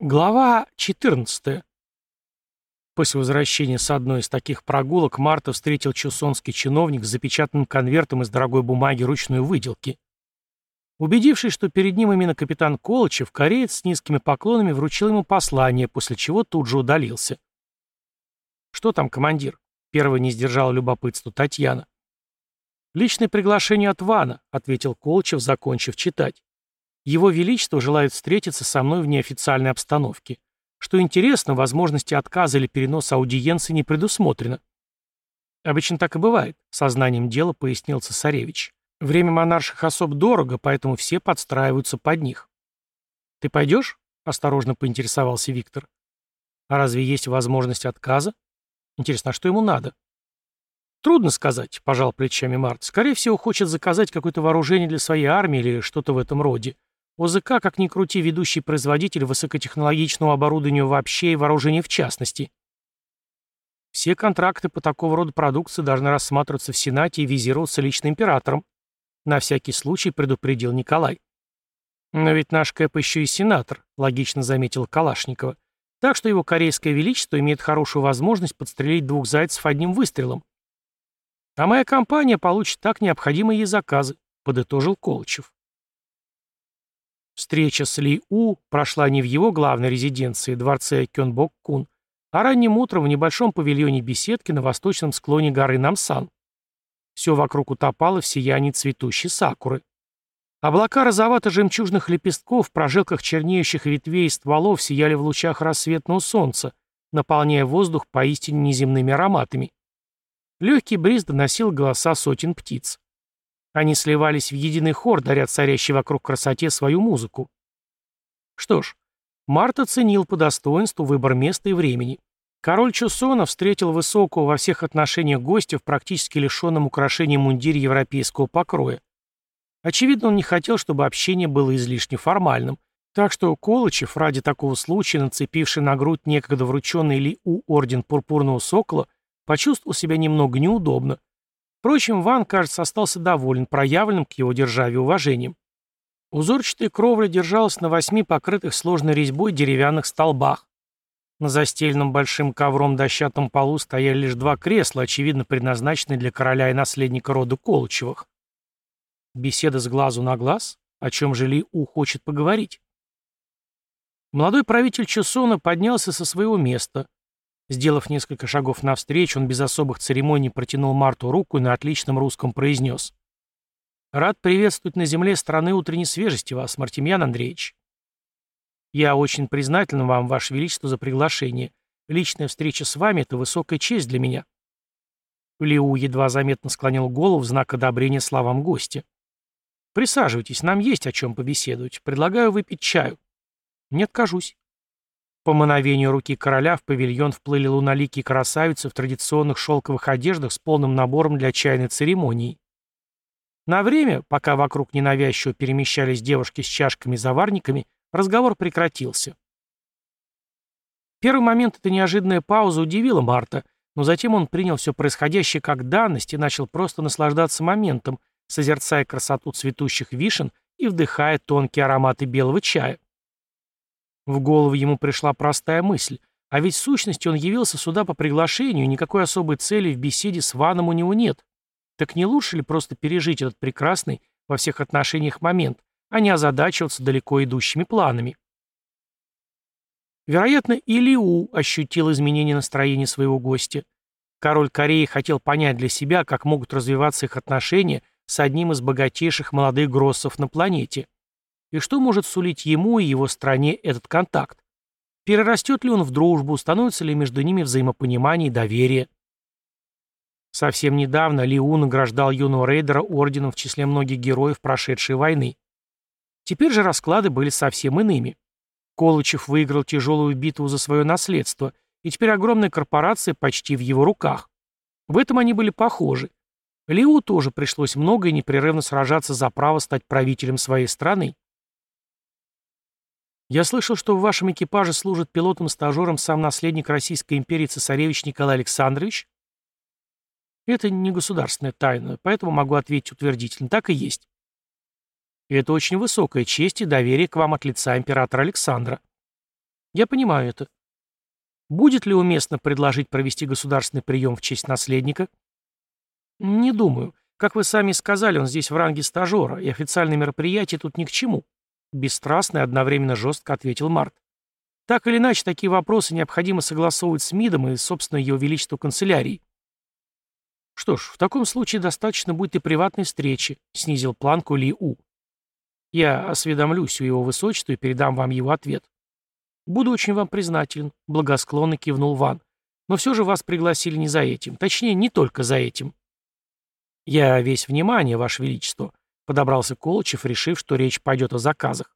Глава 14. После возвращения с одной из таких прогулок Марта встретил чусонский чиновник с запечатанным конвертом из дорогой бумаги ручной выделки. Убедившись, что перед ним именно капитан Колычев, кореец с низкими поклонами вручил ему послание, после чего тут же удалился. «Что там, командир?» — первый не сдержала любопытство Татьяна. «Личное приглашение от Вана», — ответил Колычев, закончив читать. Его Величество желает встретиться со мной в неофициальной обстановке. Что интересно, возможности отказа или переноса аудиенции не предусмотрено. Обычно так и бывает, сознанием дела пояснил цесаревич. Время монарших особ дорого, поэтому все подстраиваются под них. «Ты пойдешь?» — осторожно поинтересовался Виктор. «А разве есть возможность отказа? Интересно, а что ему надо?» «Трудно сказать», — пожал плечами Март. «Скорее всего, хочет заказать какое-то вооружение для своей армии или что-то в этом роде. ОЗК, как ни крути, ведущий производитель высокотехнологичного оборудования вообще и вооружения в частности. Все контракты по такого рода продукции должны рассматриваться в Сенате и визироваться лично императором. На всякий случай предупредил Николай. «Но ведь наш Кэп еще и сенатор», — логично заметил Калашникова. «Так что его корейское величество имеет хорошую возможность подстрелить двух зайцев одним выстрелом». «А моя компания получит так необходимые ей заказы», — подытожил Колычев. Встреча с Ли У прошла не в его главной резиденции, дворце Кёнбок-Кун, а ранним утром в небольшом павильоне беседки на восточном склоне горы Намсан. Все вокруг утопало в сиянии цветущей сакуры. Облака розовато-жемчужных лепестков в прожилках чернеющих ветвей и стволов сияли в лучах рассветного солнца, наполняя воздух поистине неземными ароматами. Легкий бриз доносил голоса сотен птиц. Они сливались в единый хор, даря царящей вокруг красоте свою музыку. Что ж, Март оценил по достоинству выбор места и времени. Король Чусона встретил высокого во всех отношениях гостя в практически лишенном украшении мундире европейского покроя. Очевидно, он не хотел, чтобы общение было излишне формальным, так что Колычев, ради такого случая, нацепивший на грудь некогда врученный Ли У орден Пурпурного Сокола, почувствовал себя немного неудобно, Впрочем, Ван, кажется, остался доволен проявленным к его державе уважением. Узорчатая кровля держалась на восьми покрытых сложной резьбой деревянных столбах. На застеленном большим ковром дощатом полу стояли лишь два кресла, очевидно предназначенные для короля и наследника рода Колычевых. Беседа с глазу на глаз? О чем же Ли У хочет поговорить? Молодой правитель Чусона поднялся со своего места, Сделав несколько шагов навстречу, он без особых церемоний протянул Марту руку и на отличном русском произнес. «Рад приветствовать на земле страны утренней свежести вас, Мартемьян Андреевич. Я очень признателен вам, Ваше Величество, за приглашение. Личная встреча с вами — это высокая честь для меня». Лиу едва заметно склонил голову в знак одобрения словам гостя. «Присаживайтесь, нам есть о чем побеседовать. Предлагаю выпить чаю». «Не откажусь». По мановению руки короля в павильон вплыли луноликие красавицы в традиционных шелковых одеждах с полным набором для чайной церемонии. На время, пока вокруг ненавязчиво перемещались девушки с чашками и заварниками, разговор прекратился. первый момент эта неожиданная пауза удивила Марта, но затем он принял все происходящее как данность и начал просто наслаждаться моментом, созерцая красоту цветущих вишен и вдыхая тонкие ароматы белого чая. В голову ему пришла простая мысль. А ведь в сущности он явился сюда по приглашению, и никакой особой цели в беседе с Ваном у него нет. Так не лучше ли просто пережить этот прекрасный во всех отношениях момент, а не озадачиваться далеко идущими планами? Вероятно, и Лиу ощутил изменение настроения своего гостя. Король Кореи хотел понять для себя, как могут развиваться их отношения с одним из богатейших молодых гроссов на планете. И что может сулить ему и его стране этот контакт? Перерастет ли он в дружбу, становится ли между ними взаимопонимание и доверие? Совсем недавно Лиу награждал юного рейдера орденом в числе многих героев прошедшей войны. Теперь же расклады были совсем иными. Колычев выиграл тяжелую битву за свое наследство, и теперь огромная корпорация почти в его руках. В этом они были похожи. Лиу тоже пришлось много и непрерывно сражаться за право стать правителем своей страны. Я слышал, что в вашем экипаже служит пилотом-стажером сам наследник Российской империи цесаревич Николай Александрович? Это не государственная тайна, поэтому могу ответить утвердительно. Так и есть. Это очень высокая честь и доверие к вам от лица императора Александра. Я понимаю это. Будет ли уместно предложить провести государственный прием в честь наследника? Не думаю. Как вы сами сказали, он здесь в ранге стажера, и официальные мероприятия тут ни к чему. Бесстрастно и одновременно жестко ответил Март. Так или иначе, такие вопросы необходимо согласовывать с МИДом и, собственно, Его Величеству канцелярией. Что ж, в таком случае достаточно будет и приватной встречи, снизил планку Ли У. Я осведомлюсь у его высочества и передам вам его ответ. Буду очень вам признателен, благосклонно кивнул Ван. Но все же вас пригласили не за этим. Точнее, не только за этим. Я весь внимание, Ваше Величество, подобрался Колычев, решив, что речь пойдет о заказах.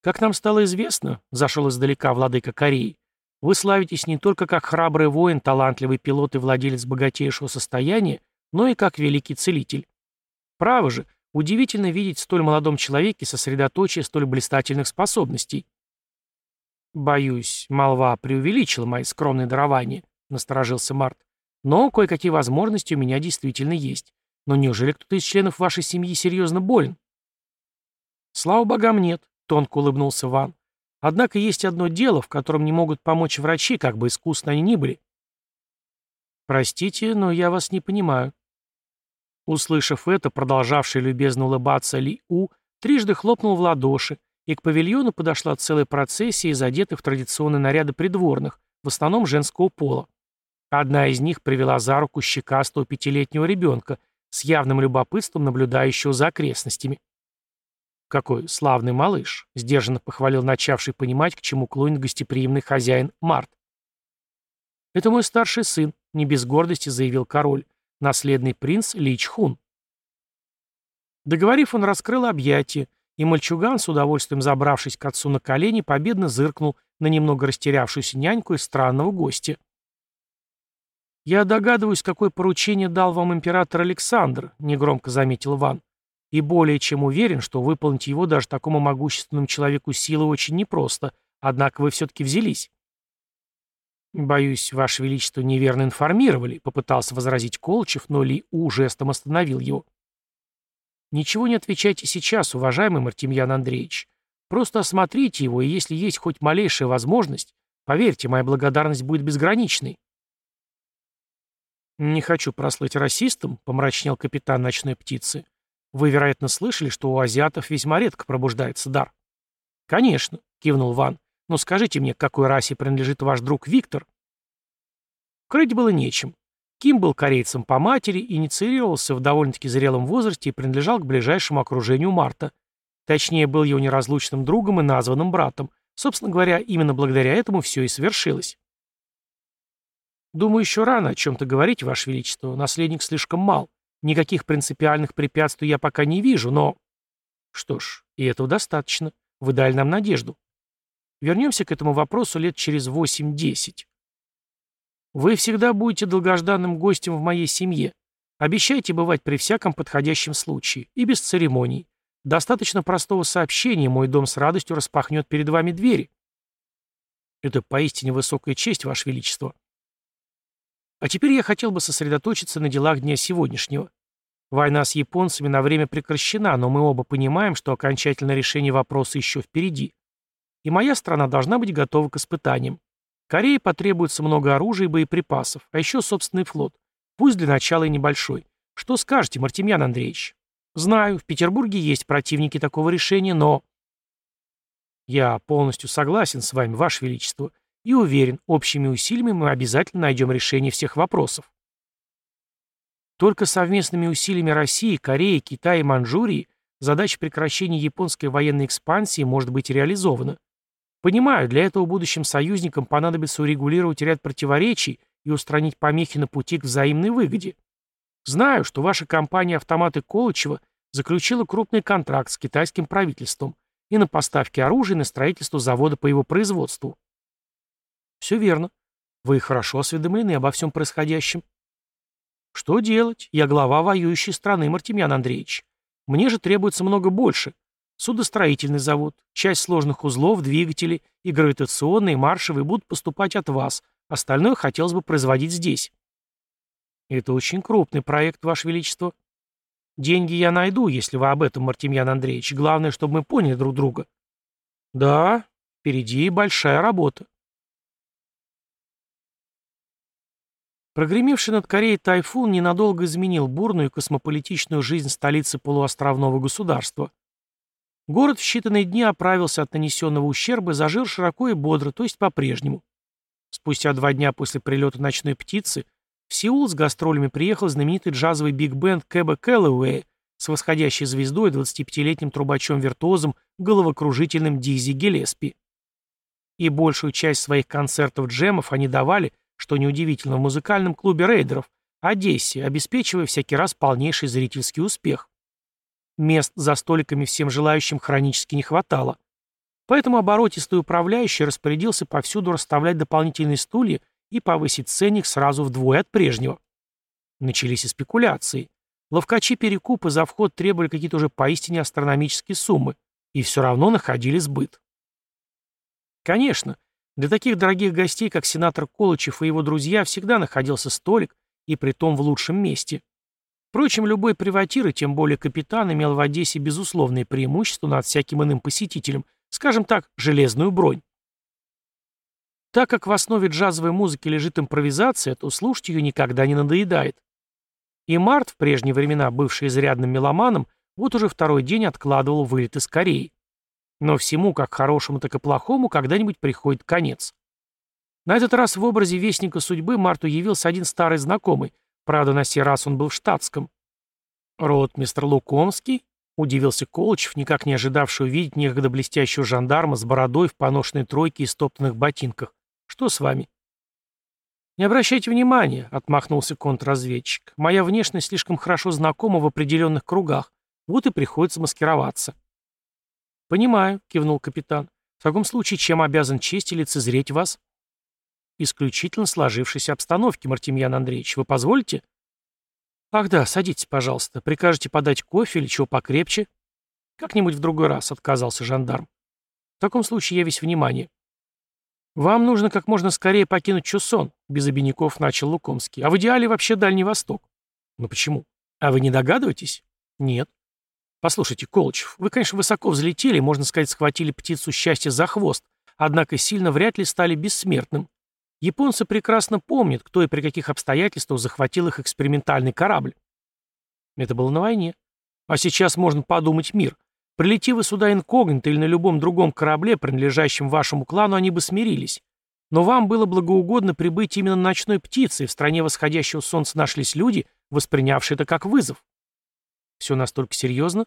Как нам стало известно, зашел издалека владыка Кореи, вы славитесь не только как храбрый воин, талантливый пилот и владелец богатейшего состояния, но и как великий целитель. Право же, Удивительно видеть в столь молодом человеке сосредоточие столь блистательных способностей. «Боюсь, молва преувеличила мои скромные дарования», — насторожился Март. «Но кое-какие возможности у меня действительно есть. Но неужели кто-то из членов вашей семьи серьезно болен?» «Слава богам, нет», — тонко улыбнулся Ван. «Однако есть одно дело, в котором не могут помочь врачи, как бы искусно они ни были». «Простите, но я вас не понимаю», Услышав это, продолжавший любезно улыбаться Ли У трижды хлопнул в ладоши, и к павильону подошла целая процессия из одетых в традиционные наряды придворных, в основном женского пола. Одна из них привела за руку щекастого пятилетнего ребенка, с явным любопытством наблюдающего за окрестностями. «Какой славный малыш!» — сдержанно похвалил начавший понимать, к чему клонит гостеприимный хозяин Март. «Это мой старший сын», — не без гордости заявил король наследный принц Лич Хун. Договорив, он раскрыл объятия, и мальчуган, с удовольствием забравшись к отцу на колени, победно зыркнул на немного растерявшуюся няньку и странного гостя. «Я догадываюсь, какое поручение дал вам император Александр», — негромко заметил Ван, «и более чем уверен, что выполнить его даже такому могущественному человеку силы очень непросто, однако вы все-таки взялись». «Боюсь, Ваше Величество неверно информировали», — попытался возразить Колчев, но Ли У жестом остановил его. «Ничего не отвечайте сейчас, уважаемый Мартемьян Андреевич. Просто осмотрите его, и если есть хоть малейшая возможность, поверьте, моя благодарность будет безграничной». «Не хочу прослыть расистом», — помрачнел капитан ночной птицы. «Вы, вероятно, слышали, что у азиатов весьма редко пробуждается дар». «Конечно», — кивнул Ван. Но скажите мне, к какой расе принадлежит ваш друг Виктор?» Крыть было нечем. Ким был корейцем по матери, инициировался в довольно-таки зрелом возрасте и принадлежал к ближайшему окружению Марта. Точнее, был его неразлучным другом и названным братом. Собственно говоря, именно благодаря этому все и свершилось. «Думаю, еще рано о чем-то говорить, Ваше Величество. Наследник слишком мал. Никаких принципиальных препятствий я пока не вижу, но...» «Что ж, и этого достаточно. Вы дали нам надежду. Вернемся к этому вопросу лет через 8-10. Вы всегда будете долгожданным гостем в моей семье. Обещайте бывать при всяком подходящем случае и без церемоний. Достаточно простого сообщения, мой дом с радостью распахнет перед вами двери. Это поистине высокая честь, Ваше Величество. А теперь я хотел бы сосредоточиться на делах дня сегодняшнего. Война с японцами на время прекращена, но мы оба понимаем, что окончательное решение вопроса еще впереди и моя страна должна быть готова к испытаниям. Корее потребуется много оружия и боеприпасов, а еще собственный флот. Пусть для начала и небольшой. Что скажете, Мартемьян Андреевич? Знаю, в Петербурге есть противники такого решения, но... Я полностью согласен с вами, Ваше Величество, и уверен, общими усилиями мы обязательно найдем решение всех вопросов. Только совместными усилиями России, Кореи, Китая и Манчжурии задача прекращения японской военной экспансии может быть реализована. Понимаю, для этого будущим союзникам понадобится урегулировать ряд противоречий и устранить помехи на пути к взаимной выгоде. Знаю, что ваша компания «Автоматы Колычева» заключила крупный контракт с китайским правительством и на поставки оружия и на строительство завода по его производству. Все верно. Вы хорошо осведомлены обо всем происходящем. Что делать? Я глава воюющей страны, Мартемьян Андреевич. Мне же требуется много больше. Судостроительный завод, часть сложных узлов, двигатели и гравитационные, маршевые будут поступать от вас. Остальное хотелось бы производить здесь. Это очень крупный проект, Ваше Величество. Деньги я найду, если вы об этом, Мартемьян Андреевич. Главное, чтобы мы поняли друг друга. Да, Впереди большая работа. Прогремевший над Кореей тайфун ненадолго изменил бурную космополитичную жизнь столицы полуостровного государства. Город в считанные дни оправился от нанесенного ущерба и зажил широко и бодро, то есть по-прежнему. Спустя два дня после прилета ночной птицы в Сеул с гастролями приехал знаменитый джазовый биг-бенд Кэба Кэллоуэя с восходящей звездой 25-летним трубачом-виртуозом головокружительным Дизи Гелеспи. И большую часть своих концертов-джемов они давали – что неудивительно в музыкальном клубе рейдеров, Одессе, обеспечивая всякий раз полнейший зрительский успех. Мест за столиками всем желающим хронически не хватало. Поэтому оборотистый управляющий распорядился повсюду расставлять дополнительные стулья и повысить ценник сразу вдвое от прежнего. Начались и спекуляции. Ловкачи перекупы за вход требовали какие-то уже поистине астрономические суммы, и все равно находили сбыт. Конечно, для таких дорогих гостей, как сенатор Колычев и его друзья, всегда находился столик, и притом в лучшем месте. Впрочем, любой приватир, и тем более капитан, имел в Одессе безусловное преимущество над всяким иным посетителем, скажем так, железную бронь. Так как в основе джазовой музыки лежит импровизация, то слушать ее никогда не надоедает. И Март, в прежние времена бывший изрядным меломаном, вот уже второй день откладывал вылет из Кореи. Но всему, как хорошему, так и плохому, когда-нибудь приходит конец. На этот раз в образе Вестника Судьбы Марту явился один старый знакомый, правда, на сей раз он был в штатском. «Рот, мистер Лукомский?» — удивился Колычев, никак не ожидавший увидеть некогда блестящего жандарма с бородой в поношенной тройке и стоптанных ботинках. «Что с вами?» «Не обращайте внимания», — отмахнулся контрразведчик. «Моя внешность слишком хорошо знакома в определенных кругах, вот и приходится маскироваться». «Понимаю», — кивнул капитан. «В таком случае чем обязан честь и лицезреть вас?» «Исключительно сложившейся обстановки, Мартемьян Андреевич. Вы позволите?» «Ах да, садитесь, пожалуйста. Прикажете подать кофе или чего покрепче?» «Как-нибудь в другой раз», — отказался жандарм. «В таком случае я весь внимание». «Вам нужно как можно скорее покинуть Чусон», — без обиняков начал Лукомский. «А в идеале вообще Дальний Восток». «Ну почему? А вы не догадываетесь?» «Нет». Послушайте, Колычев, вы, конечно, высоко взлетели, можно сказать, схватили птицу счастья за хвост, однако сильно вряд ли стали бессмертным. Японцы прекрасно помнят, кто и при каких обстоятельствах захватил их экспериментальный корабль. Это было на войне. А сейчас можно подумать мир. Прилети вы сюда инкогнито или на любом другом корабле, принадлежащем вашему клану, они бы смирились. Но вам было благоугодно прибыть именно ночной птицей, в стране восходящего солнца нашлись люди, воспринявшие это как вызов. Все настолько серьезно?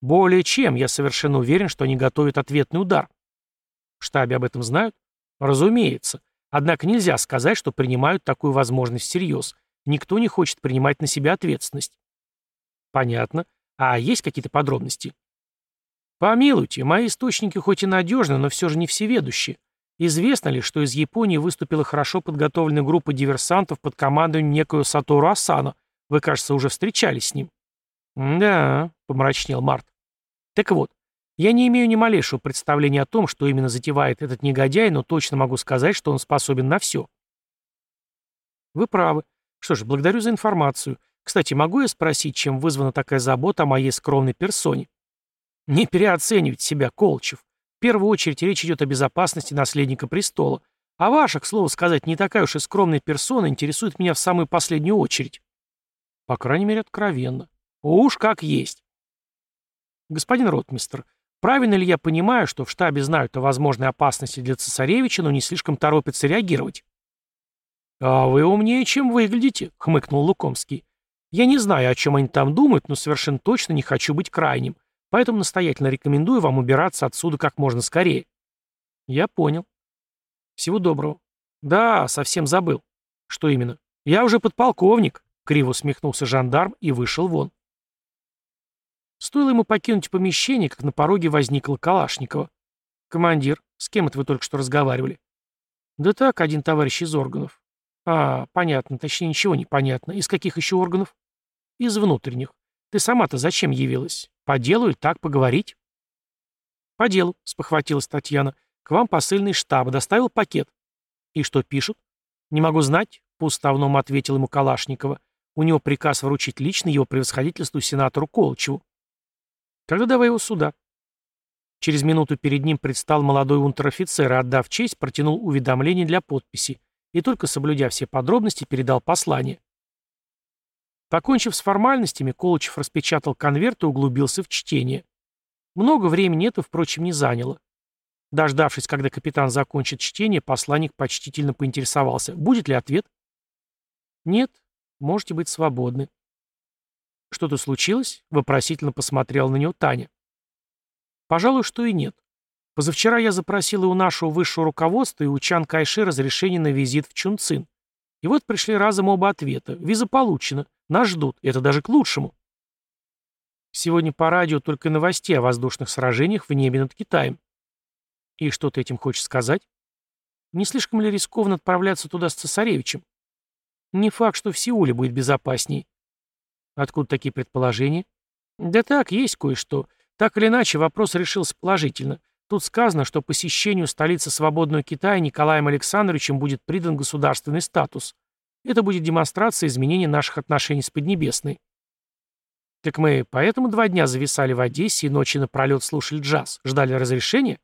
Более чем, я совершенно уверен, что они готовят ответный удар. В штабе об этом знают? Разумеется. Однако нельзя сказать, что принимают такую возможность всерьез. Никто не хочет принимать на себя ответственность. Понятно. А есть какие-то подробности? Помилуйте, мои источники хоть и надежны, но все же не всеведущие. Известно ли, что из Японии выступила хорошо подготовленная группа диверсантов под командованием некоего Сатору Асана? Вы, кажется, уже встречались с ним. «Да», — помрачнел Март. «Так вот, я не имею ни малейшего представления о том, что именно затевает этот негодяй, но точно могу сказать, что он способен на все». «Вы правы. Что ж, благодарю за информацию. Кстати, могу я спросить, чем вызвана такая забота о моей скромной персоне?» «Не переоценивайте себя, Колчев. В первую очередь речь идет о безопасности наследника престола. А ваша, к слову сказать, не такая уж и скромная персона интересует меня в самую последнюю очередь». «По крайней мере, откровенно. Уж как есть. Господин ротмистр, правильно ли я понимаю, что в штабе знают о возможной опасности для цесаревича, но не слишком торопятся реагировать? А вы умнее, чем выглядите, хмыкнул Лукомский. Я не знаю, о чем они там думают, но совершенно точно не хочу быть крайним, поэтому настоятельно рекомендую вам убираться отсюда как можно скорее. Я понял. Всего доброго. Да, совсем забыл. Что именно? Я уже подполковник, криво усмехнулся жандарм и вышел вон. Стоило ему покинуть помещение, как на пороге возникла Калашникова. «Командир, с кем это вы только что разговаривали?» «Да так, один товарищ из органов». «А, понятно, точнее ничего не понятно. Из каких еще органов?» «Из внутренних. Ты сама-то зачем явилась? По делу или так поговорить?» «По делу», — спохватилась Татьяна. «К вам посыльный штаб. Доставил пакет». «И что пишут?» «Не могу знать», — по уставному ответил ему Калашникова. «У него приказ вручить лично его превосходительству сенатору Колычеву». Тогда давай его сюда. Через минуту перед ним предстал молодой унтер-офицер отдав честь, протянул уведомление для подписи и только соблюдя все подробности, передал послание. Покончив с формальностями, Колычев распечатал конверт и углубился в чтение. Много времени это, впрочем, не заняло. Дождавшись, когда капитан закончит чтение, посланник почтительно поинтересовался, будет ли ответ. «Нет, можете быть свободны». «Что-то случилось?» — вопросительно посмотрел на него Таня. «Пожалуй, что и нет. Позавчера я запросил и у нашего высшего руководства, и у Чан Кайши разрешение на визит в Чунцин. И вот пришли разом оба ответа. Виза получена. Нас ждут. Это даже к лучшему. Сегодня по радио только новостей о воздушных сражениях в небе над Китаем. И что ты этим хочешь сказать? Не слишком ли рискованно отправляться туда с цесаревичем? Не факт, что в Сеуле будет безопасней. Откуда такие предположения? Да так, есть кое-что. Так или иначе, вопрос решился положительно. Тут сказано, что посещению столицы свободного Китая Николаем Александровичем будет придан государственный статус. Это будет демонстрация изменения наших отношений с Поднебесной. Так мы поэтому два дня зависали в Одессе и ночи напролет слушали джаз, ждали разрешения?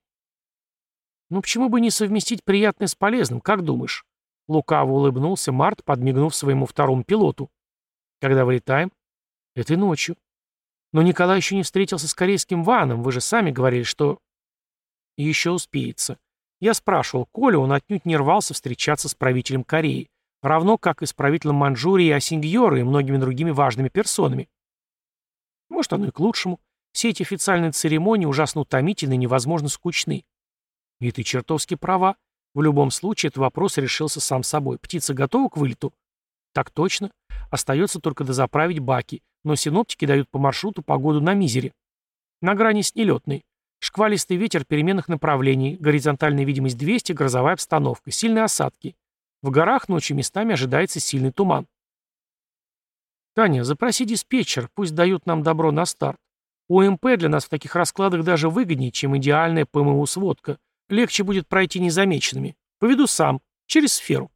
Ну почему бы не совместить приятное с полезным, как думаешь? Лукаво улыбнулся Март, подмигнув своему второму пилоту. Когда вылетаем? Этой ночью. Но Николай еще не встретился с корейским ваном, вы же сами говорили, что... Еще успеется. Я спрашивал Коля, он отнюдь не рвался встречаться с правителем Кореи, равно как и с правителем Манчжурии Асиньгьоры и многими другими важными персонами. Может, оно и к лучшему. Все эти официальные церемонии ужасно утомительны и невозможно скучны. И ты чертовски права. В любом случае, этот вопрос решился сам собой. Птица готова к вылету? Так точно. Остается только дозаправить баки, но синоптики дают по маршруту погоду на мизере. На грани с нелетной. Шквалистый ветер переменных направлений, горизонтальная видимость 200, грозовая обстановка, сильные осадки. В горах ночью местами ожидается сильный туман. Таня, запроси диспетчер, пусть дают нам добро на старт. УМП для нас в таких раскладах даже выгоднее, чем идеальная ПМУ-сводка. Легче будет пройти незамеченными. Поведу сам, через сферу.